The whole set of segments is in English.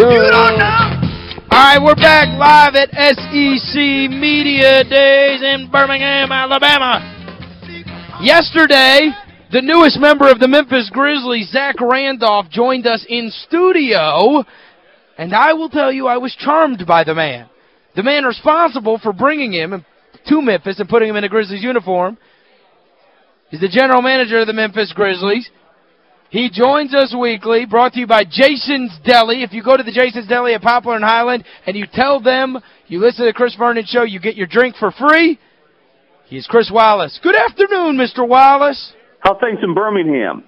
You don't know. All right, we're back live at SEC Media Days in Birmingham, Alabama. Yesterday, the newest member of the Memphis Grizzlies, Zach Randolph, joined us in studio, and I will tell you I was charmed by the man. The man responsible for bringing him to Memphis and putting him in a Grizzlies uniform is the general manager of the Memphis Grizzlies. He joins us weekly, brought to you by Jason's Deli. If you go to the Jason's Deli at Poplar and Highland and you tell them you listen to the Chris Vernon Show, you get your drink for free. He's Chris Wallace. Good afternoon, Mr. Wallace. How things in Birmingham?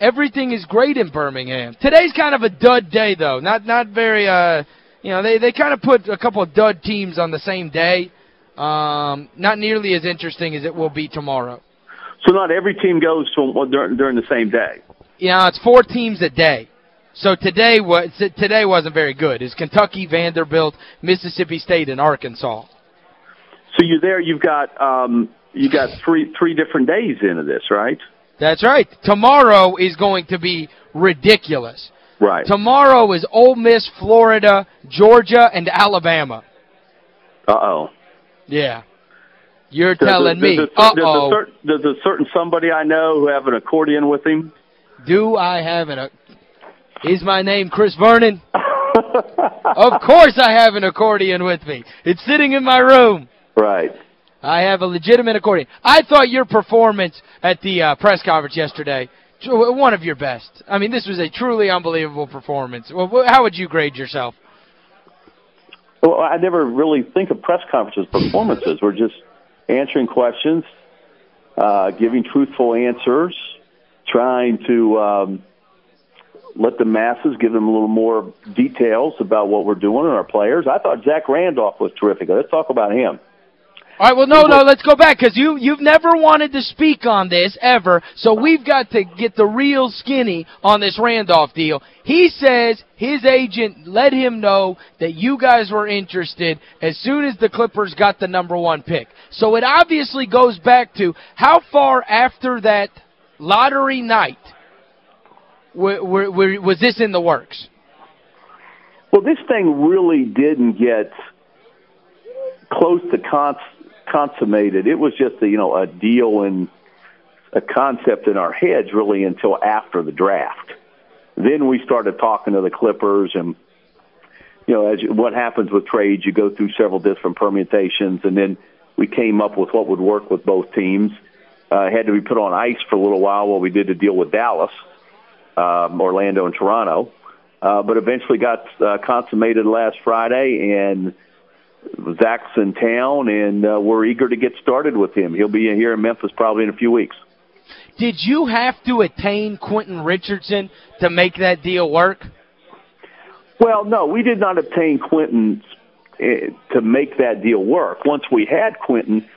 Everything is great in Birmingham. Today's kind of a dud day, though. Not not very, uh, you know, they, they kind of put a couple of dud teams on the same day. Um, not nearly as interesting as it will be tomorrow. So not every team goes from, during, during the same day? You know, it's four teams a day. So today was today wasn't very good. It's Kentucky, Vanderbilt, Mississippi State, and Arkansas. So you're there you've got um you got three three different days into this, right? That's right. Tomorrow is going to be ridiculous. Right. Tomorrow is Ole Miss, Florida, Georgia, and Alabama. Uh-oh. Yeah. You're does telling me. Uh-oh. Does, does a certain somebody I know who have an accordion with him? Do I have an... Is my name Chris Vernon? of course I have an accordion with me. It's sitting in my room. Right. I have a legitimate accordion. I thought your performance at the uh, press conference yesterday, one of your best. I mean, this was a truly unbelievable performance. Well, how would you grade yourself? Well, I never really think of press conferences performances. We're just answering questions, uh, giving truthful answers, trying to um, let the masses give them a little more details about what we're doing and our players. I thought Zach Randolph was terrific. Let's talk about him. All right, well, no, no, let's go back because you, you've never wanted to speak on this ever, so we've got to get the real skinny on this Randolph deal. He says his agent let him know that you guys were interested as soon as the Clippers got the number one pick. So it obviously goes back to how far after that – lottery night, was this in the works? Well, this thing really didn't get close to cons consummated. It was just a, you know a deal and a concept in our heads really until after the draft. Then we started talking to the Clippers and you know as what happens with trades you go through several different permutations and then we came up with what would work with both teams uh, had to be put on ice for a little while while we did the deal with Dallas, um, Orlando, and Toronto. Uh, but eventually got uh, consummated last Friday, and Zach's in town, and uh, we're eager to get started with him. He'll be here in Memphis probably in a few weeks. Did you have to attain Quentin Richardson to make that deal work? Well, no, we did not obtain Quentin uh, to make that deal work. Once we had Quentin,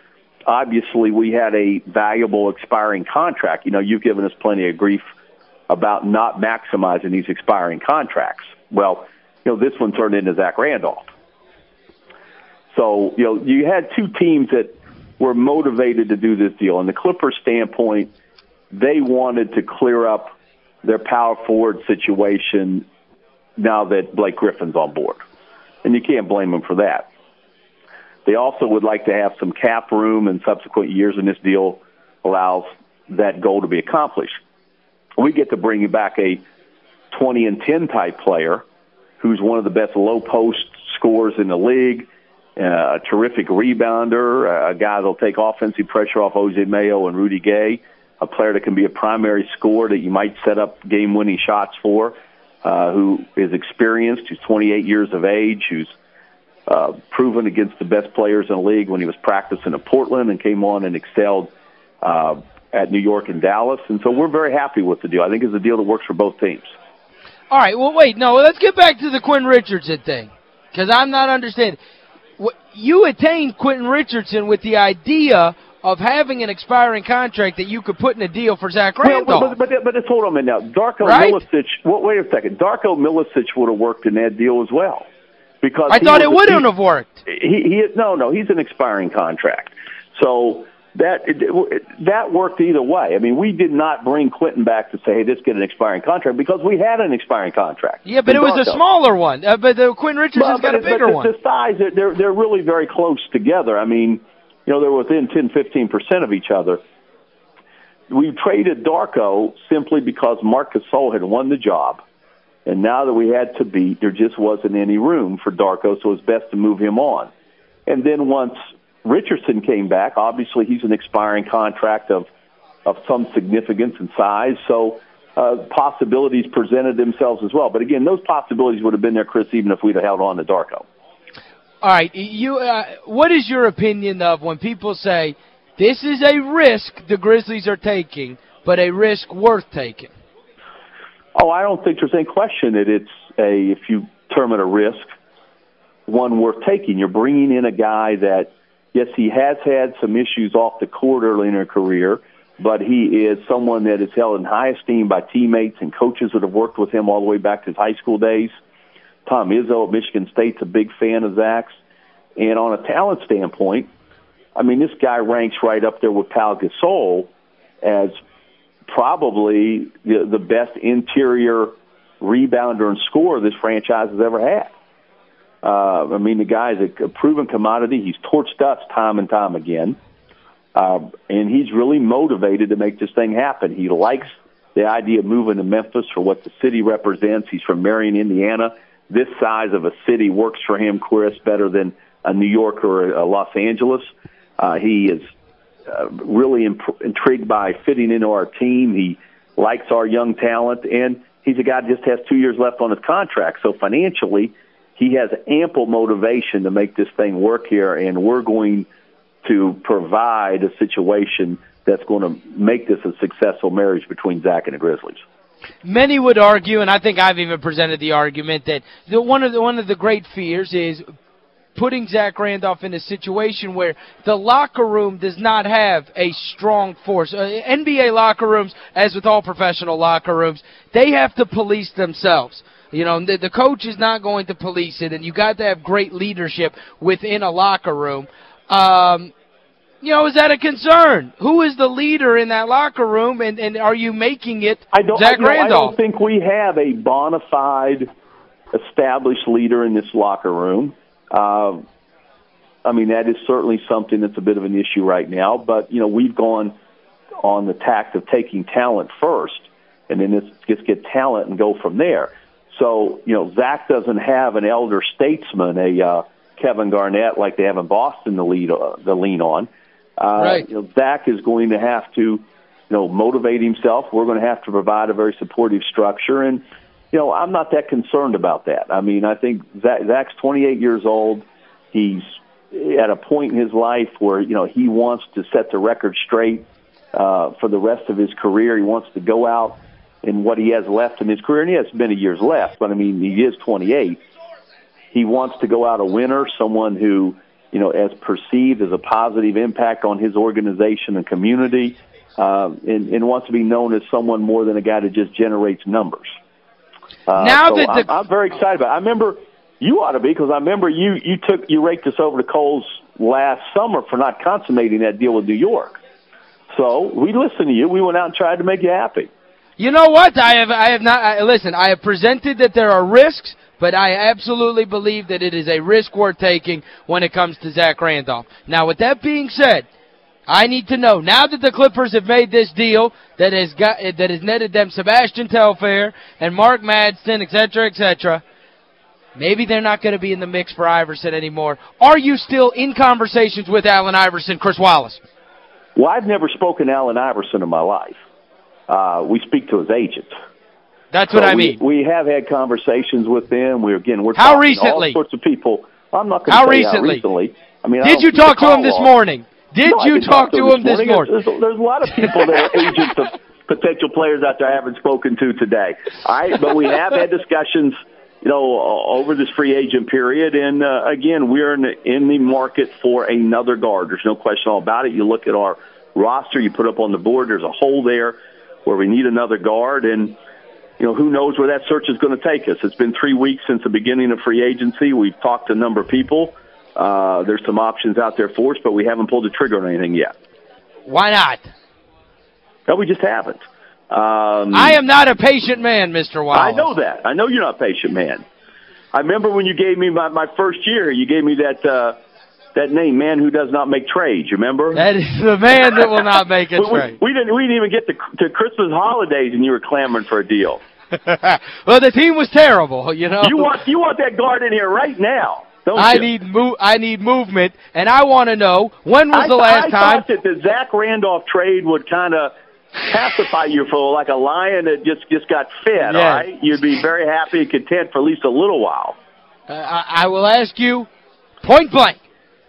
obviously we had a valuable expiring contract. You know, you've given us plenty of grief about not maximizing these expiring contracts. Well, you know, this one turned into Zach Randolph. So, you know, you had two teams that were motivated to do this deal. And the Clippers standpoint, they wanted to clear up their power forward situation now that Blake Griffin's on board. And you can't blame them for that. They also would like to have some cap room in subsequent years, and this deal allows that goal to be accomplished. We get to bring back a 20 and 10 type player who's one of the best low post scorers in the league, uh, a terrific rebounder, a guy that'll take offensive pressure off Jose Mayo and Rudy Gay, a player that can be a primary scorer that you might set up game winning shots for, uh, who is experienced, who's 28 years of age, who's uh, proven against the best players in the league when he was practicing at Portland and came on and excelled uh, at New York and Dallas. And so we're very happy with the deal. I think it's a deal that works for both teams. All right, well, wait, no, let's get back to the Quinn Richardson thing because I'm not understanding. You attained Quentin Richardson with the idea of having an expiring contract that you could put in a deal for Zach Randolph. Well, but, but, but, but hold on a minute now. Darko right? Milicic, well, wait a second. Darko Milicic would have worked in that deal as well because I thought it wouldn't have worked. He, he no no he's an expiring contract, so that that worked either way. I mean, we did not bring Quentin back to say, hey, let's get an expiring contract because we had an expiring contract. Yeah, but it was a smaller one. Uh, but the Quentin Richardson's well, got a bigger but one. the size, they're, they're really very close together. I mean, you know, they're within 10, 15% of each other. We traded Darko simply because Marc Gasol had won the job. And now that we had to beat, there just wasn't any room for Darko, so it was best to move him on. And then once Richardson came back. Obviously, he's an expiring contract of of some significance and size, so uh, possibilities presented themselves as well. But again, those possibilities would have been there, Chris, even if we'd have held on to Darko. All right, you. Uh, what is your opinion of when people say this is a risk the Grizzlies are taking, but a risk worth taking? Oh, I don't think there's any question that it's a, if you term it a risk, one worth taking. You're bringing in a guy that yes, he has had some issues off the court early in his career, but he is someone that is held in high esteem by teammates and coaches that have worked with him all the way back to his high school days. Tom Izzo at Michigan State's a big fan of Zach's. And on a talent standpoint, I mean, this guy ranks right up there with Pau Gasol as probably the, the best interior rebounder and scorer this franchise has ever had. Uh, I mean, the guy's a, a proven commodity. He's torched us time and time again. Uh, and he's really motivated to make this thing happen. He likes the idea of moving to Memphis for what the city represents. He's from Marion, Indiana. This size of a city works for him, Chris, better than a New York or a Los Angeles. Uh, he is uh, really imp- intrigued by fitting into our team. He likes our young talent, and he's a guy that just has two years left on his contract. So financially, he has ample motivation to make this thing work here, and we're going to provide a situation that's going to make this a successful marriage between Zach and the Grizzlies. Many would argue, and I think I've even presented the argument, that the, one, of the, one of the great fears is putting Zach Randolph in a situation where the locker room does not have a strong force. Uh, NBA locker rooms, as with all professional locker rooms, they have to police themselves. You know, the, the coach is not going to police it, and you got to have great leadership within a locker room. Um, you know, is that a concern? Who is the leader in that locker room, and, and are you making it I don't, Zach I, Randolph? I don't think we have a bona fide established leader in this locker room. Uh, I mean, that is certainly something that's a bit of an issue right now, but, you know, we've gone on the tact of taking talent first, and then just get talent and go from there. So, you know, Zach doesn't have an elder statesman, a uh, Kevin Garnett like they have in Boston to lead uh, the lean on. Uh, right. You know, Zach is going to have to, you know, motivate himself. We're going to have to provide a very supportive structure, and you know, I'm not that concerned about that. I mean, I think Zach, Zach's 28 years old. He's at a point in his life where you know he wants to set the record straight uh, for the rest of his career. He wants to go out in what he has left in his career, and he has many years left, but I mean, he is 28. He wants to go out a winner, someone who, you know, as perceived as a positive impact on his organization and community, uh, and, and wants to be known as someone more than a guy that just generates numbers. Uh, now so that the... I'm, I'm very excited about it. I remember you ought to be because I remember you you took you raked us over to coals last summer for not consummating that deal with New York. So we listened to you. We went out and tried to make you happy. You know what? I have I have not I, listen, I have presented that there are risks, but I absolutely believe that it is a risk worth taking when it comes to Zach Randolph. Now, with that being said, I need to know, now that the Clippers have made this deal that has got that has netted them Sebastian Telfair and Mark Madsen, etc., etc., maybe they're not going to be in the mix for Iverson anymore. Are you still in conversations with Allen Iverson, Chris Wallace? Well, I've never spoken to Allen Iverson in my life uh, we speak to his agent. That's what so I mean. We, we have had conversations with them. We again we're how talking recently? all sorts of people. I'm not going to say recently? how recently. I mean, did you talk to him this off. morning? Did no, you talk, talk, to him this morning? morning? There's, there's, a lot of people that are agents of potential players out there I haven't spoken to today. I but we have had discussions, you know, over this free agent period, and uh, again, we're in the, in the market for another guard. There's no question all about it. You look at our roster, you put up on the board. There's a hole there where we need another guard and you know who knows where that search is going to take us it's been three weeks since the beginning of free agency we've talked to a number of people uh, there's some options out there for us but we haven't pulled the trigger on anything yet Why not? No, we just haven't. Um, I am not a patient man, Mr. Wallace. I know that. I know you're not a patient man. I remember when you gave me my, my first year, you gave me that uh, that name, man who does not make trades. You remember? That is the man that will not make a we, trade. We, we, didn't. We didn't even get to, to Christmas holidays, and you were clamoring for a deal. well, the team was terrible. You know. You want you want that guard in here right now. Don't I you? need. I need movement, and I want to know when was I, the last I time? thought that the Zach Randolph trade would kind of pacify you for like a lion that just just got fed. Yes. All right, you'd be very happy and content for at least a little while. Uh, I, I will ask you, point blank,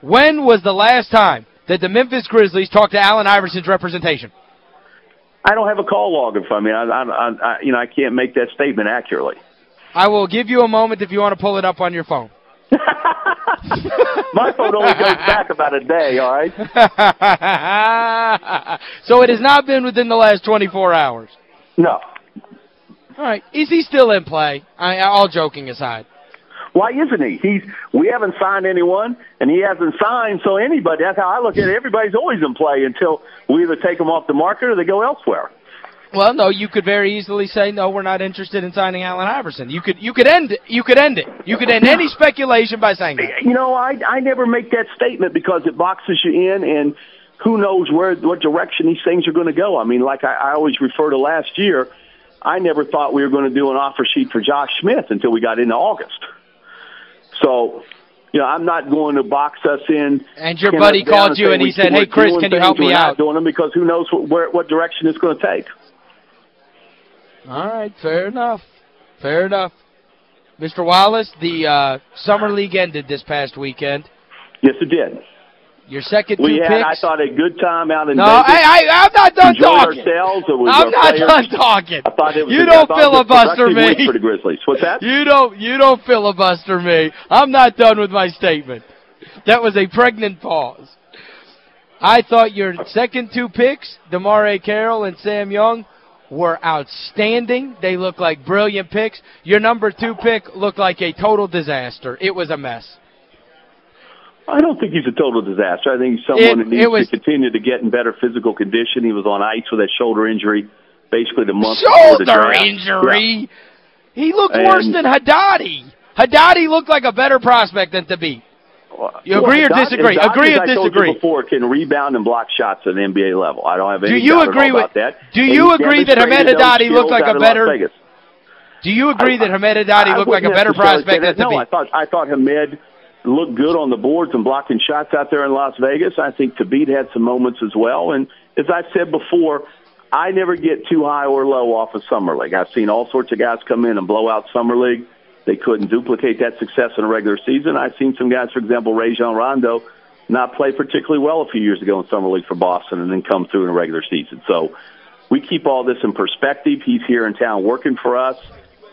when was the last time that the Memphis Grizzlies talked to Allen Iverson's representation? I don't have a call log in front of me. I, I, I, you know, I can't make that statement accurately. I will give you a moment if you want to pull it up on your phone. My phone only goes back about a day. All right. so it has not been within the last 24 hours. No. All right. Is he still in play? I, all joking aside. Why isn't he? He's we haven't signed anyone, and he hasn't signed. So anybody, that's how I look at it. Everybody's always in play until we either take them off the market or they go elsewhere. Well, no, you could very easily say, no, we're not interested in signing Allen Iverson. You could you could end it. You could end it. You could end any speculation by saying that. You know, I I never make that statement because it boxes you in, and who knows where what direction these things are going to go. I mean, like I, I always refer to last year, I never thought we were going to do an offer sheet for Josh Smith until we got into August. So, you know, I'm not going to box us in. And your buddy called you and he said, "Hey, Chris, can you help me out?" doing them because who knows what, where, what direction it's going to take. All right, fair enough. Fair enough. Mr. Wallace, the uh, Summer League ended this past weekend. Yes, it did. Your second We two had, picks. I thought, a good time out in no, Vegas. I, I, I'm not done talking. ourselves. It was I'm not players. done talking. I thought it was you a, don't I thought it was a filibuster me. for the Grizzlies. What's that? You don't you don't filibuster me. I'm not done with my statement. That was a pregnant pause. I thought your second two picks, DeMarre Carroll and Sam Young, were outstanding. They look like brilliant picks. Your number two pick looked like a total disaster. It was a mess. I don't think he's a total disaster. I think he's someone It- that needs was- to continue to get in better physical condition. He was on ice with that shoulder injury basically the month before the Shoulder draft. injury. He looked And- worse than Haddadi. Haddadi looked like a better prospect than to You agree or disagree? Agree or disagree? Before can rebound and block shots at the NBA level. I don't have any Do you agree with- about that. do you he agree that demonstrated Hamed those Haddadi looked like a out in Las better- Do you agree I- that Hamed Haddadi looked like a better prospect than. No? I thought I thought Hamed looked good on the boards and blocking shots out there in Las Vegas. I think Thabeet had some moments as well. And as I've said before, I never get too high or low off of summer league. I've seen all sorts of guys come in and blow out summer league. They couldn't duplicate that success in a regular season. I've seen some guys, for example, Rajon Rondo, not play particularly well a few years ago in summer league for Boston and then come through in a regular season. So we keep all this in perspective. He's here in town working for us,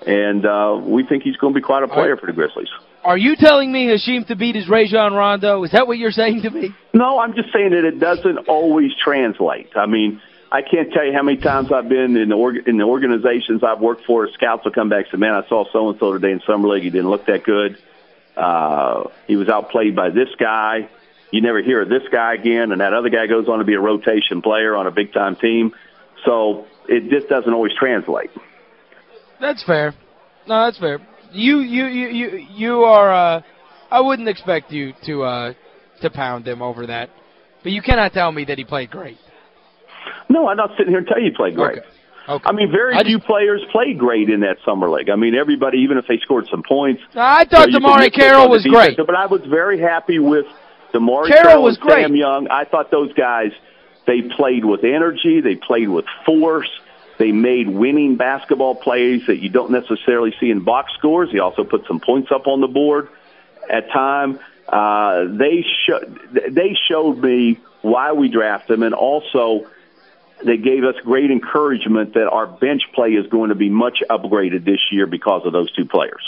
and uh, we think he's going to be quite a player for the Grizzlies. Are you telling me Hasheem Thabeet is Rajon Rondo? Is that what you're saying to me? No, I'm just saying that it doesn't always translate. I mean, I can't tell you how many times I've been in the org- in the organizations I've worked for. Scouts will come back and say, "Man, I saw so and so today in summer league. He didn't look that good. Uh, he was outplayed by this guy. You never hear of this guy again, and that other guy goes on to be a rotation player on a big time team. So it just doesn't always translate. That's fair. No, that's fair. You you you you you are uh I wouldn't expect you to uh to pound him over that. But you cannot tell me that he played great. No, I'm not sitting here and tell you he played great. Okay. Okay. I mean, very I few just- players played great in that summer league. I mean, everybody, even if they scored some points, I thought So DeMarre Carroll was defense, great. But I was very happy with DeMarre Carroll Carroll was great. Sam Young. I thought those guys, they played with energy. They played with force. They made winning basketball plays that you don't necessarily see in box scores. He also put some points up on the board at time. Uh, they sho- they showed me why we draft them, and also they gave us great encouragement that our bench play is going to be much upgraded this year because of those two players.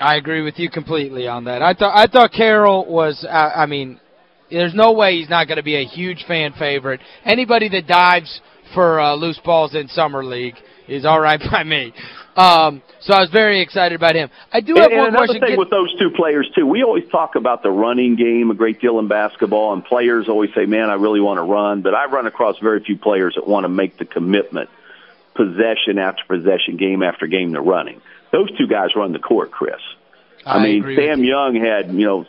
I agree with you completely on that. I thought I thought Carroll was uh, I mean there's no way he's not going to be a huge fan favorite. Anybody that dives for uh, loose balls in Summer League is all right by me. Um, so I was very excited about him. I do have and, one and another question. thing with those two players, too, we always talk about the running game a great deal in basketball, and players always say, man, I really want to run. But I run across very few players that want to make the commitment possession after possession, game after game to running. Those two guys run the court, Chris. I, I mean, Sam Young had, you know,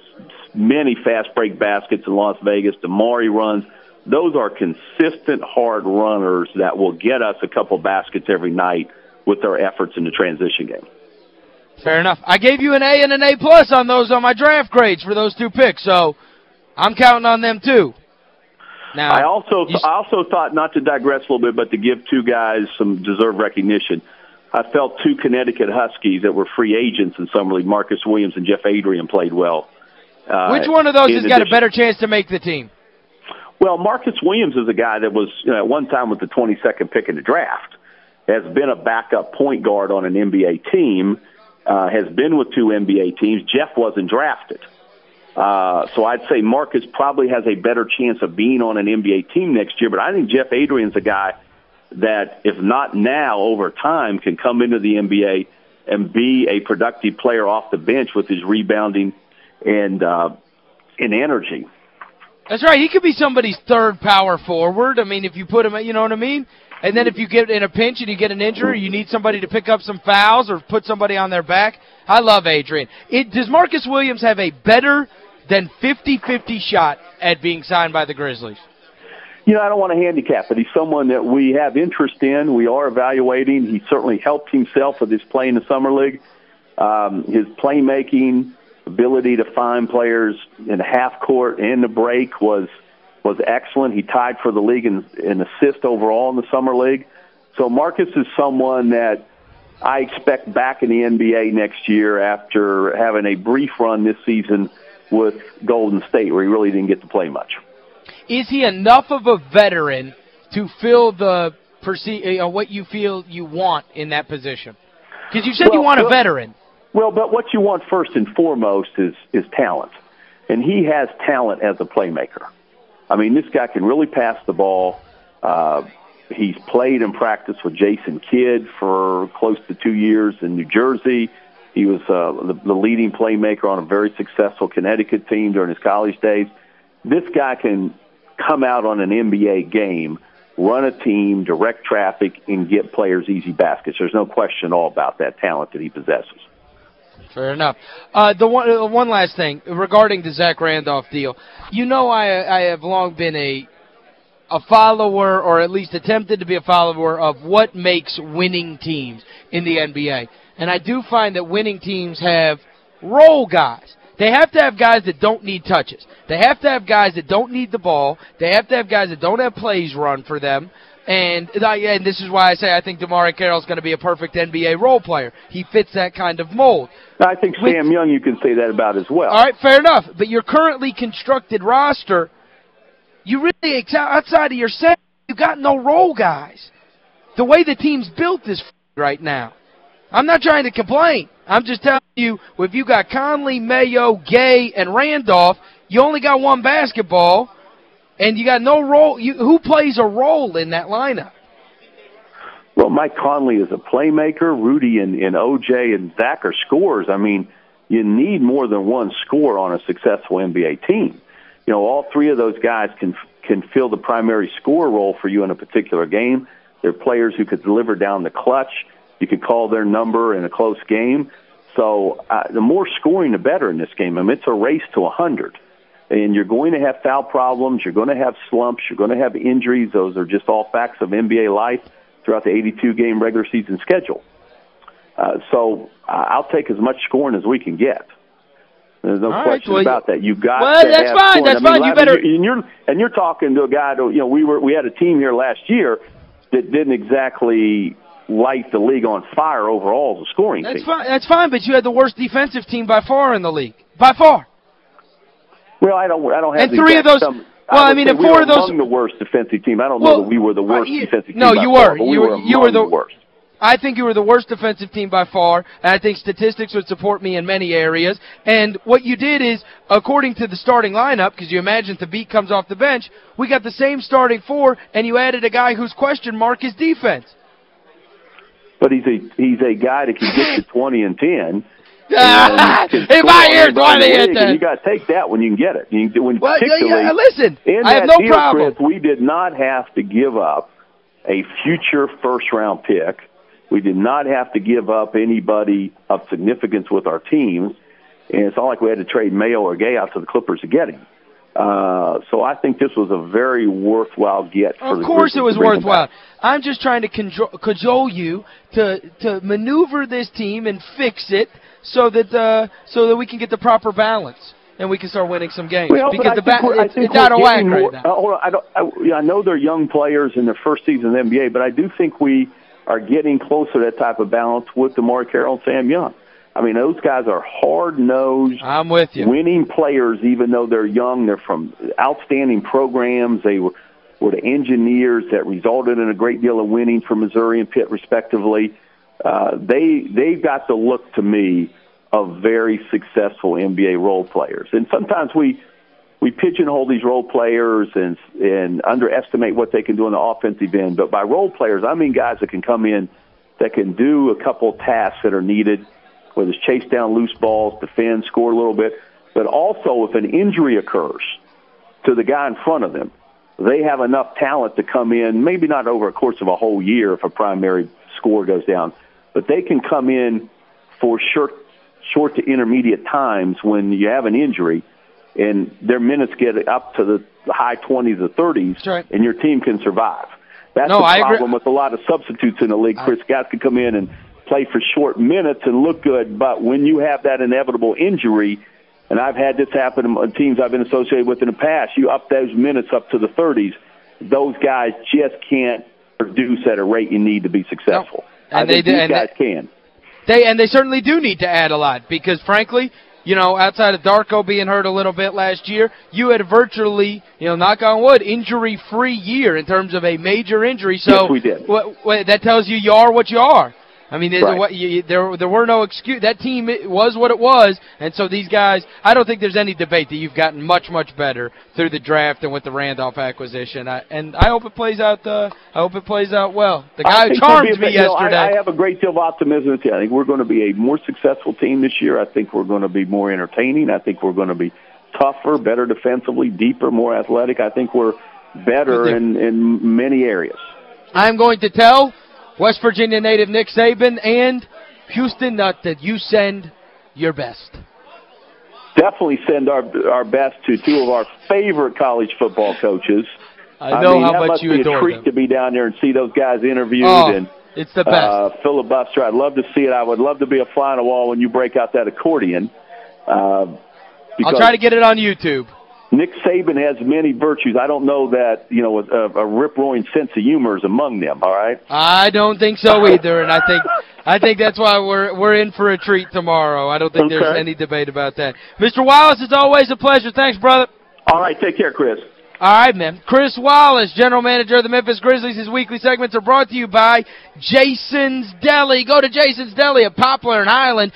many fast break baskets in Las Vegas. DeMarre runs. Those are consistent, hard runners that will get us a couple baskets every night with their efforts in the transition game. Fair enough. I gave you an A and an A plus on those on my draft grades for those two picks, so I'm counting on them too. Now, I also I also thought not to digress a little bit, but to give two guys some deserved recognition. I felt two Connecticut Huskies that were free agents in summer league, Marcus Williams and Jeff Adrien played well. Uh, Which one of those has got a better chance to make the team? Well, Marcus Williams is a guy that was you know, at one time with the 22nd pick in the draft, has been a backup point guard on an NBA team, uh, has been with two NBA teams. Jeff wasn't drafted. Uh, so I'd say Marcus probably has a better chance of being on an NBA team next year, but I think Jeff Adrien's a guy that, if not now, over time, can come into the NBA and be a productive player off the bench with his rebounding and uh, and energy. That's right. He could be somebody's third power forward. I mean, if you put him, you know what I mean? And then if you get in a pinch and you get an injury, you need somebody to pick up some fouls or put somebody on their back. I love Adrien. It, does Marcus Williams have a better than 50-50 shot at being signed by the Grizzlies? You know, I don't want to handicap it. He's someone that we have interest in. We are evaluating. He certainly helped himself with his play in the Summer League. Um, his playmaking, ability to find players in half court and the break was was excellent. He tied for the league in, in assist overall in the summer league. So Marcus is someone that I expect back in the NBA next year after having a brief run this season with Golden State where he really didn't get to play much. Is he enough of a veteran to fill the perceive, you uh, know, what you feel you want in that position? Because you said well, you want a veteran. Well, but what you want first and foremost is is talent. And he has talent as a playmaker. I mean, this guy can really pass the ball. Uh, he's played and practiced with Jason Kidd for close to two years in New Jersey. He was uh, the, the leading playmaker on a very successful Connecticut team during his college days. This guy can come out on an NBA game, run a team, direct traffic, and get players easy baskets. There's no question all about that talent that he possesses. Fair enough. Uh, the one uh, one last thing regarding the Zach Randolph deal. You know I I have long been a a follower or at least attempted to be a follower of what makes winning teams in the NBA. And I do find that winning teams have role guys. They have to have guys that don't need touches. They have to have guys that don't need the ball. They have to have guys that don't have plays run for them. And uh, I and this is why I say I think DeMarre Carroll's going to be a perfect NBA role player. He fits that kind of mold. I think Sam With, Young you can say that about as well. All right, fair enough. But your currently constructed roster, you really, outside of your set, you got no role guys. The way the team's built is right now. I'm not trying to complain. I'm just telling you, if you got Conley, Mayo, Gay, and Randolph, you only got one basketball – and you got no role. You, who plays a role in that lineup? Well, Mike Conley is a playmaker. Rudy and, and OJ and Zach are scorers. I mean, you need more than one score on a successful NBA team. You know, all three of those guys can can fill the primary score role for you in a particular game. They're players who could deliver down the clutch. You could call their number in a close game. So uh, the more scoring, the better in this game. I mean, it's a race to a 100 and you're going to have foul problems, you're going to have slumps, you're going to have injuries. Those are just all facts of NBA life throughout the 82 game regular season schedule. Uh, so uh, I'll take as much scoring as we can get. There's no all question right, well, about that. You've got well, to that's have fine. scoring. That's I mean, fine. You better and you're and you're talking to a guy who, you know, we were we had a team here last year that didn't exactly light the league on fire overall as a scoring that's team. Fine. That's fine, but you had the worst defensive team by far in the league. By far. Well, I don't I don't have And three of those well, I, I mean, if we four of those among the worst defensive team. I don't well, know that we were the worst uh, you, defensive team. No, you far, were. we you were you were the, the worst. I think you were the worst defensive team by far, and I think statistics would support me in many areas. And what you did is, according to the starting lineup, because you imagine the beat comes off the bench, we got the same starting four, and you added a guy whose question mark is defense. But he's a he's a guy that can get to 20 and 10. If I hear 20 and 10. You got to take that when you can get it. You, when well, yeah, yeah, listen, I have no deal, problem. Chris, we did not have to give up a future first-round pick. We did not have to give up anybody of significance with our teams. And it's not like we had to trade Mayo or Gay out to the Clippers to get him. Uh, so I think this was a very worthwhile get for Of course it was to bring him worthwhile. I'm just trying to cajole, cajole you to to maneuver this team and fix it so that uh, so that we can get the proper balance and we can start winning some games. Well, because the think ba we're- I it's, it's out of whack right now. uh, hold on, I, don't, I, I know they're young players in their first season in the NBA, but I do think we are getting closer to that type of balance with DeMarre Carroll and Sam Young. I mean, those guys are hard-nosed, I'm with you. winning players, even though they're young. They're from outstanding programs. They were, were the engineers that resulted in a great deal of winning for Missouri and Pitt, respectively. Uh, they they've got the look to me of very successful NBA role players, and sometimes we we pigeonhole these role players and and underestimate what they can do on the offensive end. But by role players, I mean guys that can come in that can do a couple tasks that are needed whether it's chase down loose balls, defend, score a little bit, but also if an injury occurs to the guy in front of them, they have enough talent to come in, maybe not over a course of a whole year if a primary score goes down, but they can come in for short, short to intermediate times when you have an injury and their minutes get up to the high 20s or 30s right. and your team can survive. That's No, the problem with a lot of substitutes in the league. Chris guys can come in and play for short minutes and look good, but when you have that inevitable injury, and I've had this happen on teams I've been associated with in the past, you up those minutes up to the 30s, those guys just can't produce at a rate you need to be successful. And I they think do- these and guys they- can. They and they certainly do need to add a lot because frankly, you know, outside of Darko being hurt a little bit last year, you had virtually, you know, knock on wood, injury-free year in terms of a major injury. So Yes, we did. That tells you you are what you are. I mean, Right. you- there there were no excuse. That team was what it was, and so these guys, I don't think there's any debate that you've gotten much, much better through the draft and with the Randolph acquisition. I, and I hope it plays out uh, I hope it plays out well. The I guy who charmed a- me you know, I- yesterday. I, have a great deal of optimism. I think we're going to be a more successful team this year. I think we're going to be more entertaining. I think we're going to be tougher, better defensively, deeper, more athletic. I think we're better in, in many areas. I'm going to tell West Virginia native Nick Saban and Houston Nutt that you send your best. Definitely send our our best to two of our favorite college football coaches. I know I mean, how that much must be a treat them. to be down there and see those guys interviewed Oh, and it's the best. uh, filibuster. I'd love to see it. I would love to be a fly on the wall when you break out that accordion. Uh, I'll try to get it on YouTube. Nick Saban has many virtues. I don't know that you know a, a rip-roaring sense of humor is among them. All right. I don't think so either, and I think I think that's why we're we're in for a treat tomorrow. I don't think there's any debate about that. Mr. Wallace, it's always a pleasure. Thanks, brother. All right. Take care, Chris. All right, man. Chris Wallace, general manager of the Memphis Grizzlies. His weekly segments are brought to you by Jason's Deli. Go to Jason's Deli at Poplar and Highland.